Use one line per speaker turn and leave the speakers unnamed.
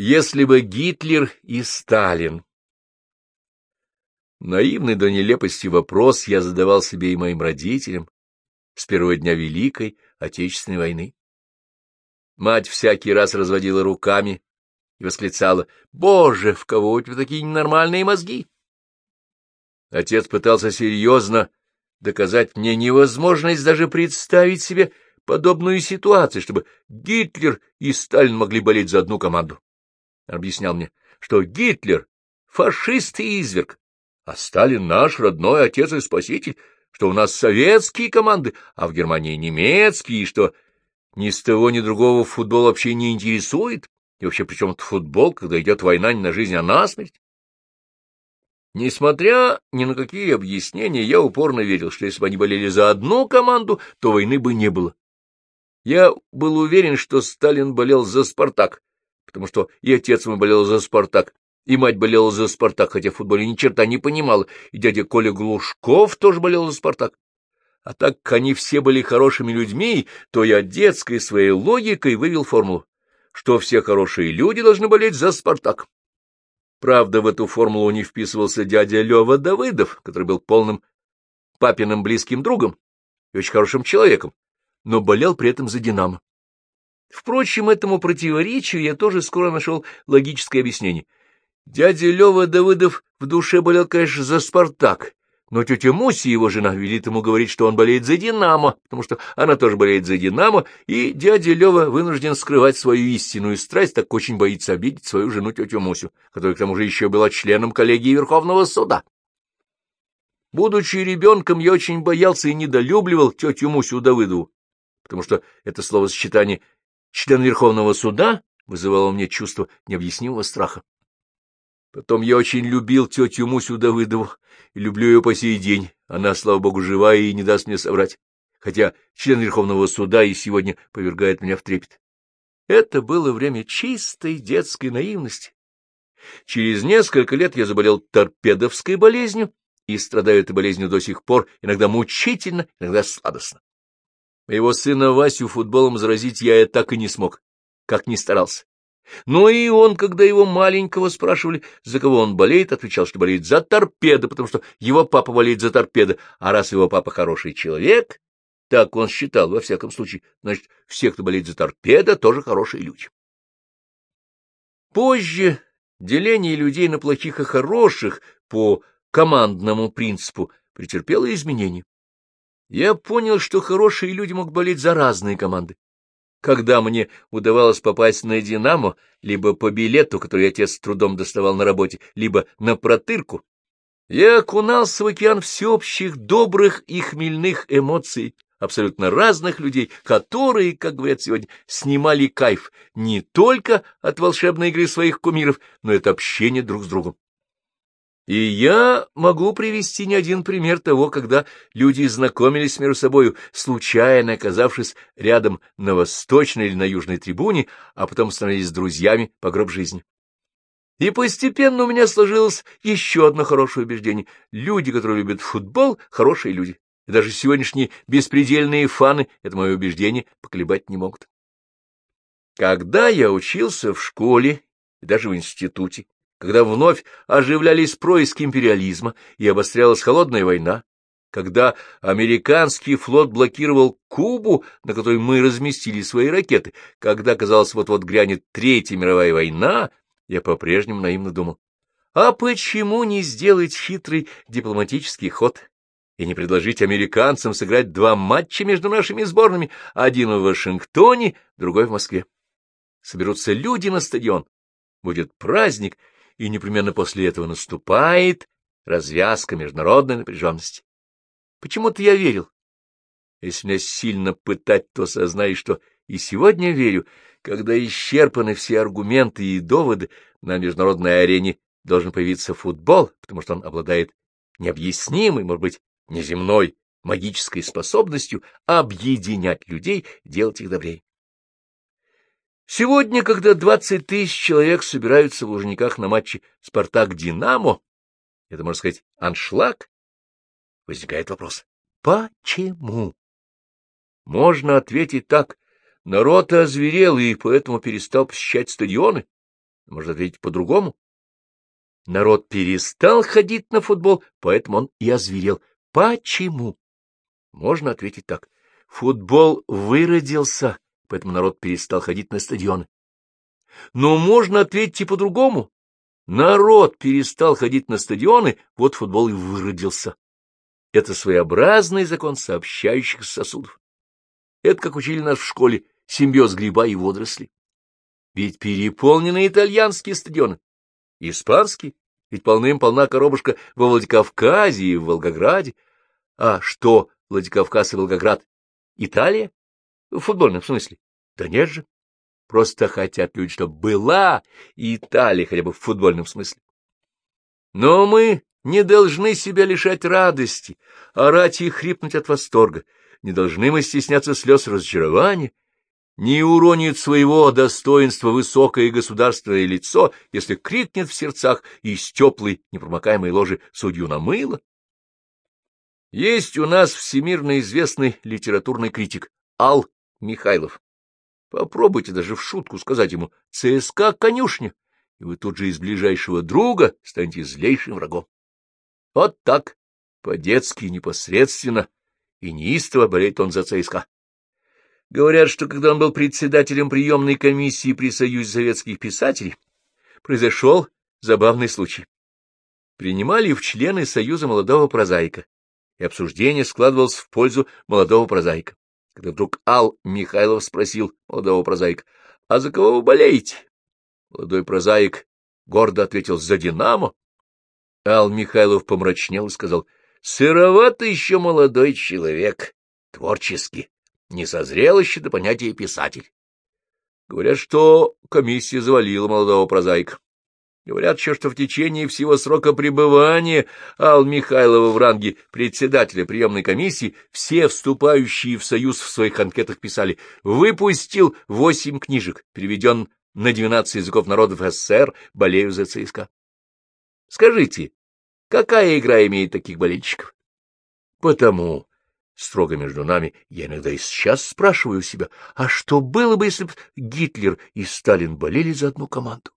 Если бы Гитлер и Сталин... Наивный до нелепости вопрос я задавал себе и моим родителям с первого дня Великой Отечественной войны. Мать всякий раз разводила руками и восклицала, «Боже, в кого у тебя такие ненормальные мозги?» Отец пытался серьезно доказать мне невозможность даже представить себе подобную ситуацию, чтобы Гитлер и Сталин могли болеть за одну команду. Объяснял мне, что Гитлер — фашист и изверг, а Сталин — наш родной отец и спаситель, что у нас советские команды, а в Германии немецкие, и что ни с того, ни другого футбол вообще не интересует, и вообще при чем футбол, когда идет война не на жизнь, а на смерть. Несмотря ни на какие объяснения, я упорно верил, что если бы они болели за одну команду, то войны бы не было. Я был уверен, что Сталин болел за «Спартак», потому что и отец мой болел за «Спартак», и мать болела за «Спартак», хотя в футболе ни черта не понимала, и дядя Коля Глушков тоже болел за «Спартак». А так как они все были хорошими людьми, то я детской своей логикой вывел формулу, что все хорошие люди должны болеть за «Спартак». Правда, в эту формулу не вписывался дядя Лева Давыдов, который был полным папиным близким другом и очень хорошим человеком, но болел при этом за «Динамо». Впрочем, этому противоречию я тоже скоро нашел логическое объяснение. Дядя Лева Давыдов в душе болел, конечно, за «Спартак», но тетя Муси, его жена, велит ему говорить, что он болеет за «Динамо», потому что она тоже болеет за «Динамо», и дядя Лева вынужден скрывать свою истинную страсть, так очень боится обидеть свою жену тетю Мусю, которая к тому же еще была членом коллегии Верховного суда. Будучи ребенком, я очень боялся и недолюбливал тетю Мусю Давыдову, потому что это словосочетание «член Верховного суда» вызывало мне чувство необъяснимого страха. Потом я очень любил тетю Мусю Давыдову и люблю ее по сей день. Она, слава богу, жива и не даст мне соврать, хотя член Верховного суда и сегодня повергает меня в трепет. Это было время чистой детской наивности. Через несколько лет я заболел торпедовской болезнью и страдаю этой болезнью до сих пор, иногда мучительно, иногда сладостно. Моего сына Васю футболом заразить я и так и не смог, как ни старался. Но и он, когда его маленького спрашивали, за кого он болеет, отвечал, что болеет за торпеда, потому что его папа болеет за торпеда, а раз его папа хороший человек, так он считал, во всяком случае, значит, все, кто болеет за торпеда, тоже хорошие люди. Позже деление людей на плохих и хороших по командному принципу претерпело изменения. Я понял, что хорошие люди могут болеть за разные команды. Когда мне удавалось попасть на «Динамо», либо по билету, который отец с трудом доставал на работе, либо на протырку, я окунался в океан всеобщих добрых и хмельных эмоций абсолютно разных людей, которые, как говорят сегодня, снимали кайф не только от волшебной игры своих кумиров, но и от общения друг с другом. И я могу привести не один пример того, когда люди знакомились между собою, случайно оказавшись рядом на восточной или на южной трибуне, а потом становились друзьями по гроб жизни. И постепенно у меня сложилось еще одно хорошее убеждение. Люди, которые любят футбол, хорошие люди. И даже сегодняшние беспредельные фаны это мое убеждение поколебать не могут. Когда я учился в школе и даже в институте, когда вновь оживлялись происки империализма и обострялась холодная война, когда американский флот блокировал Кубу, на которой мы разместили свои ракеты, когда, казалось, вот-вот грянет Третья мировая война, я по-прежнему наивно думал, а почему не сделать хитрый дипломатический ход и не предложить американцам сыграть два матча между нашими сборными, один в Вашингтоне, другой в Москве? Соберутся люди на стадион, будет праздник, и непременно после этого наступает развязка международной напряженности. Почему-то я верил. Если меня сильно пытать, то сознаю, что и сегодня верю, когда исчерпаны все аргументы и доводы, на международной арене должен появиться футбол, потому что он обладает необъяснимой, может быть, неземной магической способностью объединять людей, делать их добрее. Сегодня, когда двадцать тысяч человек собираются в Лужниках на матче «Спартак-Динамо», это, можно сказать, аншлаг, возникает вопрос «Почему?» Можно ответить так. Народ озверел и поэтому перестал посещать стадионы. Можно ответить по-другому. Народ перестал ходить на футбол, поэтому он и озверел. Почему? Можно ответить так. Футбол выродился, поэтому народ перестал ходить на стадионы. Но можно ответить и по-другому. Народ перестал ходить на стадионы, вот футбол и выродился. Это своеобразный закон сообщающих сосудов. Это, как учили нас в школе, симбиоз гриба и водорослей. Ведь переполнены итальянские стадионы, испанский, ведь полным-полна коробушка во Владикавказе и в Волгограде. А что Владикавказ и Волгоград? Италия? В футбольном смысле? Да нет же. Просто хотят люди, чтобы была Италия хотя бы в футбольном смысле. Но мы не должны себя лишать радости, орать и хрипнуть от восторга. Не должны мы стесняться слез разочарования, не уронит своего достоинства высокое государственное лицо, если крикнет в сердцах из теплой непромокаемой ложи судью на мыло. Есть у нас всемирно известный литературный критик Ал Михайлов. Попробуйте даже в шутку сказать ему «ЦСКА конюшня», и вы тут же из ближайшего друга станете злейшим врагом. Вот так, по-детски, непосредственно и неистово болеет он за ЦСКА. Говорят, что когда он был председателем приемной комиссии при Союзе советских писателей, произошел забавный случай. Принимали в члены Союза молодого прозаика, и обсуждение складывалось в пользу молодого прозаика. Когда вдруг Ал Михайлов спросил молодого прозаика, «А за кого вы болеете?» Молодой прозаик гордо ответил, «За Динамо». Ал Михайлов помрачнел и сказал, «Сыровато еще молодой человек, творческий не созрел еще до понятия писатель. Говорят, что комиссия завалила молодого прозаика. Говорят еще, что в течение всего срока пребывания Ал Михайлова в ранге председателя приемной комиссии все вступающие в союз в своих анкетах писали «Выпустил восемь книжек, переведен на двенадцать языков народов СССР, болею за ЦСКА». Скажите, какая игра имеет таких болельщиков? Потому строго между нами, я иногда и сейчас спрашиваю себя, а что было бы, если бы Гитлер и Сталин болели за одну команду?